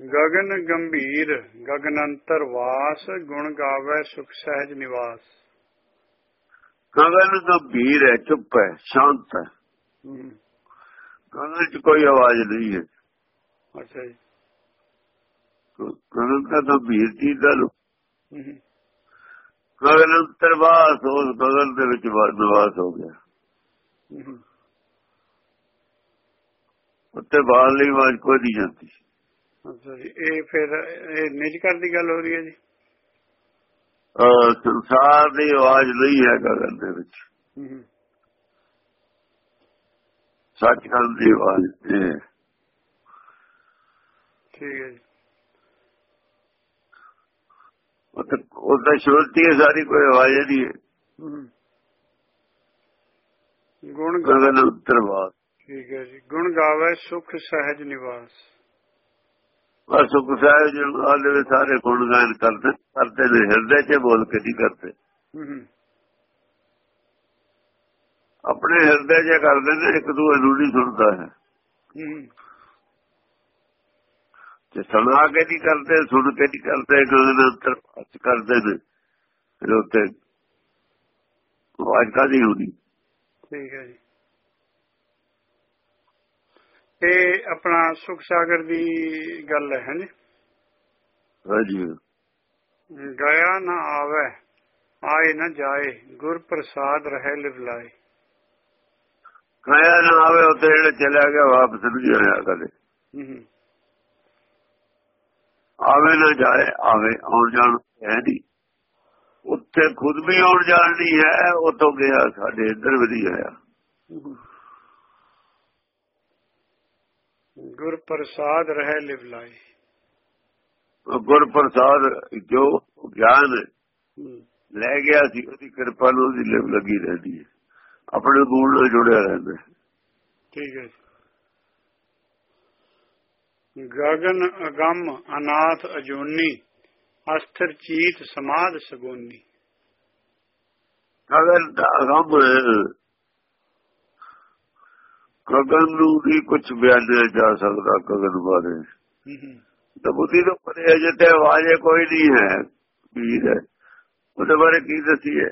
ਗਗਨ ਗੰਭੀਰ ਗਗਨ ਅੰਤਰ ਵਾਸ ਗੁਣ ਗਾਵੇ ਸੁਖ ਸਹਿਜ ਨਿਵਾਸ। ਗਗਨ ਗੰਭੀਰ ਹੈ ਚੁੱਪ ਹੈ ਸ਼ਾਂਤ ਹੈ। ਗਗਨ ਚ ਕੋਈ ਆਵਾਜ਼ ਨਹੀਂ ਹੈ। ਅੱਛਾ ਜੀ। ਗਗਨ ਦਾ ਗੰਭੀਰ ਜੀ ਦਾ ਗਗਨ ਅੰਤਰ ਵਾਸ ਉਸ ਗਗਨ ਦੇ ਵਿੱਚ ਨਿਵਾਸ ਹੋ ਗਿਆ। ਉੱਤੇ ਬਾਹਰ ਲਈ ਆਵਾਜ਼ ਕੋਈ ਨਹੀਂ ਜਾਂਦੀ। ਇਹ ਫਿਰ ਇਹ ਨਿਜ ਘਰ ਦੀ ਗੱਲ ਹੋ ਰਹੀ ਹੈ ਜੀ? ਸੰਸਾਰ ਦੀ ਆਵਾਜ਼ ਨਹੀਂ ਹੈ ਗਗਨ ਦੇ ਵਿੱਚ। ਸੱਚਖੰਡ ਦੀ ਆਵਾਜ਼ ਹੈ। ਠੀਕ ਹੈ ਜੀ। ਉੱਥੇ ਉਹਦਾ ਸ਼ੁਰਤੀ ਹੈ ਸਾਰੀ ਕੋਈ ਆਵਾਜ਼ ਨਹੀਂ। ਹੈ ਗੁਣ ਗਗਨ ਅੰਤਰਵਾਸ ਠੀਕ ਹੈ ਜੀ। ਗੁਣ ਗਾਵੇ ਸੁਖ ਸਹਿਜ ਨਿਵਾਸ। ਬਸ ਸੁਖ ਸਾਹਿਬ ਜੀ ਆਲੇ ਦੇ ਸਾਰੇ ਗੁਣਗਾਨ ਕਰਦੇ ਕਰਦੇ ਨੇ ਹਿਰਦੇ 'ਚ ਬੋਲ ਕੇ ਨਹੀਂ ਕਰਦੇ। ਆਪਣੇ ਹਿਰਦੇ 'ਚ ਕਰਦੇ ਨੇ ਇੱਕ ਦੂਜੇ ਨੂੰ ਨਹੀਂ ਸੁਣਦਾ ਹੈ। ਤੇ ਸੁਣਾ ਕੇ ਨਹੀਂ ਕਰਦੇ ਸੁਣ ਕੇ ਨਹੀਂ ਕਰਦੇ ਗਗਨ ਅੰਤਰਵਾਸ ਕਰਦੇ ਨੇ। ਫਿਰ ਉੱਤੇ ਆਵਾਜ਼ ਕਾਦੀ ਹੋਣੀ? ਠੀਕ ਹੈ ਜੀ। ਇਹ ਆਪਣਾ ਸੁਖ ਸਾਗਰ ਦੀ ਗੱਲ ਹੈ ਜੀ। ਹਾਂਜੀ ਗਿਆ ਨਾ ਆਵੇ ਆਏ ਨਾ ਜਾਏ ਗੁਰ ਪ੍ਰਸਾਦ ਰਹੇ ਲਿਵਲਾਏ ਕਾਇਆ ਨਾ ਆਵੇ ਉੱਤੇ ਜਿਹੜਾ ਚਲਾ ਗਿਆ ਵਾਪਸ ਨਹੀਂ ਆਇਆ ਕਦੇ। ਆਵੇ ਨਾ ਜਾਏ ਆਵੇ ਆਉਣ ਜਾਣ ਹੈ ਨਹੀਂ। ਉੱਥੇ ਖੁਦ ਵੀ ਆਉਣ ਜਾਣ ਨਹੀਂ ਹੈ ਉਤੋਂ ਗਿਆ ਸਾਡੇ ਇੱਧਰ ਵੀ ਨਹੀਂ ਆਇਆ। ਗੁਰ ਪ੍ਰਸਾਦ ਰਹੇ ਲਿਵਲਾਏ ਉਹ ਗੁਰ ਪ੍ਰਸਾਦ ਜੋ ਗਿਆਨ ਲੈ ਗਿਆ ਸੀ ਉਹਦੀ ਕਿਰਪਾ ਨਾਲ ਉਹਦੀ ਲਿਵ ਲੱਗੀ ਰਹਿੰਦੀ ਹੈ। ਆਪਣੇ ਗੁਣ ਨਾਲ ਜੁੜਿਆ ਰਹਿੰਦਾ। ਠੀਕ ਹੈ ਗਗਨ ਅਗੰਮ ਅਨਾਥ ਅਜੂਨੀ ਅਸਥਿਰ ਚੀਤ ਸਮਾਦ ਸਗੋਨੀ। ਗਗਨ ਦਾ ਅਗੰਮ ਗਗਨ ਨੂੰ ਵੀ ਕੁਝ ਬਿਆਨਿਆ ਜਾ ਸਕਦਾ ਗਗਨ ਬਾਰੇ। ਤਾਂ ਬੁੱਧੀ ਤੋਂ ਪਰੇ ਅਜੇ ਤੇ ਆਵਾਜ਼ੇ ਕੋਈ ਨਹੀਂ ਹੈ ਵੀਰ ਹੈ। ਉਹਦੇ ਬਾਰੇ ਕੀ ਦਸੀਏ?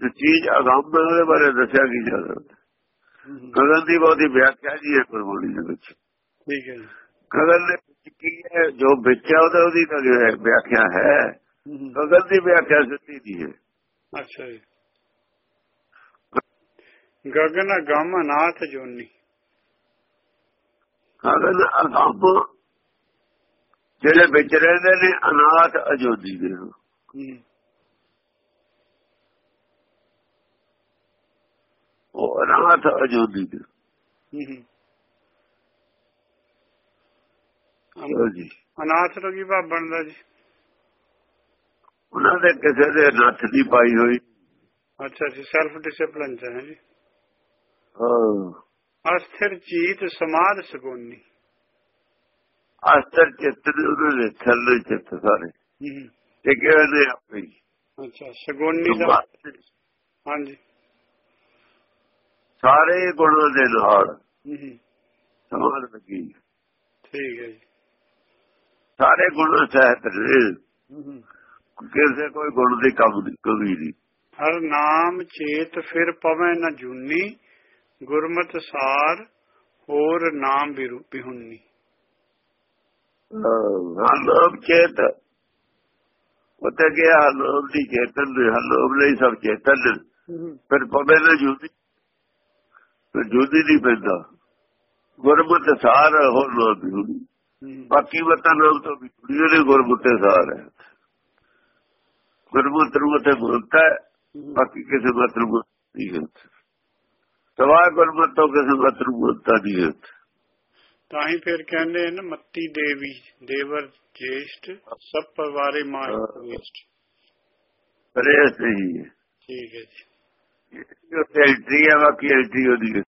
ਜੋ ਚੀਜ਼ ਅਗੰਮ ਉਹਦੇ ਬਾਰੇ ਦੱਸਿਆ ਕੀ ਜਾ ਸਕਦਾ? ਗਗਨ ਦੀ ਬਹੁਤੀ ਵਿਆਖਿਆ ਜੀ ਹੈ ਗੁਰਬਾਣੀ ਦੇ ਵਿੱਚ। ਠੀਕ ਹੈ ਗਗਨ ਦੇ ਵਿੱਚ ਕੀ ਹੈ ਜੋ ਵਿੱਚ ਹੈ ਉਹਦਾ ਉਹਦੀ ਤਾਂ ਵਿਆਖਿਆ ਹੈ। ਗਗਨ ਦੀ ਵਿਆਖਿਆ ਸਿੱਧੀ ਦੀ ਹੈ। ਅੱਛਾ ਜੀ। ਗਗਨ ਅਗੰਮ ਅਨਾਥ ਅਜੂਨੀ ਗਗਨ ਅਗੰਮ ਜਿਹੜੇ ਵਿੱਚ ਰਹਿੰਦੇ ਨੇ ਅਨਾਥ ਅਜੋਦੀ ਦੇ ਉਹ ਅਨਾਥ ਅਜੋਦੀ ਦੇ। ਅਨਾਥ ਤੋਂ ਕੀ ਭਾਵ ਬਣਦਾ ਜੀ? ਉਹਨਾਂ ਦੇ ਕਿਸੇ ਦੇ ਨੱਥ ਦੀ ਪਾਈ ਹੋਈ। ਅੱਛਾ ਜੀ ਸੈਲਫ ਡਿਸਪਲਿਨ ਚ ਹੈ ਜੀ। ਅਸਥਿਰ ਚੀਤ ਸਮਾਦ ਸਗੋਨੀ। ਅਸਤਰ ਚਿੱਤ ਦੇ ਉਹਨਾਂ ਦੇ ਥੱਲੇ ਚਿੱਤ ਸਾਰੇ। ਤੇ ਕਿਹਾ ਨੇ ਆਪੇ। ਅੱਛਾ ਸਗੋਨੀ ਦਾ ਹਾਂਜੀ। ਸਾਰੇ ਗੁਣਾਂ ਦੇ ਨਾਲ। ਸਮਾਨ ਲੱਗੀ। ਠੀਕ ਹੈ ਜੀ। ਸਾਰੇ ਗੁਣ ਸਹਿਤ ਕਿਸੇ ਕੋਈ ਗੁਣ ਦੀ ਕਮ ਨਹੀਂ ਕਮੀ ਨਹੀਂ। ਹਰ ਨਾਮ ਚੇਤ ਫਿਰ ਪਵੈ ਨ ਜੂਨੀ। ਗੁਰਮਤਿ ਸਾਰ ਹੋਰ ਨਾਮ ਵਿਰੂਪੀ ਹੁੰਨੀ। ਹਲੋਬ ਚੇਤ ਉਤੇ ਗਿਆ ਹਲੋਬ ਦੀ ਚੇਤਨ ਨੇ ਹਲੋਬ ਲਈ ਸਭ ਚੇਤਨ। ਫਿਰ ਪਵੇ ਨਾ ਜੁਦੀ। ਫਿਰ ਜੁਦੀ ਨਹੀਂ ਪੈਂਦਾ। ਗੁਰਮਤਿ ਸਾਰ ਹੋਰ ਲੋਕ ਵੀ ਹਮ, ਬਾਕੀ ਮਤਾਂ ਨਾਮ ਤੋਂ ਵੀ ਜੁੜੀ ਨੇ ਗੁਰਮਤਿ ਸਾਰ ਹੈ। ਗੁਰਮਤਿ ਨੂੰ ਤੇ ਹੈ ਬਾਕੀ ਕਿਸੇ ਮਤ ਨੂੰ ਨਹੀਂ। ਹੈ ਸਵਾ ਗੁਰਮਤਿ ਤੋਂ ਕਿਸੇ ਮਤ ਨੂੰ ਬੋਲਤਾ ਨਹੀਂ ਹੈ ਤਾਂ ਹੀ ਫਿਰ ਕਹਿੰਦੇ ਨੇ ਮੱਤੀ ਦੇਵੀ ਦੇਵਰ ਜੇਸ਼ਟ ਸਭ ਪਰਿਵਾਰੇ ਮਾਂ ਵੇਸ਼ਟ ਪਰ ਇਹ ਸਹੀ ਹੈ। ਠੀਕ ਹੈ ਜੀ। ਇਹ ਉੱਥੇ ਐਂਟਰੀ ਹੈ ਬਾਕੀ ਐਂਟਰੀ ਉਹਦੀ ਹੈ।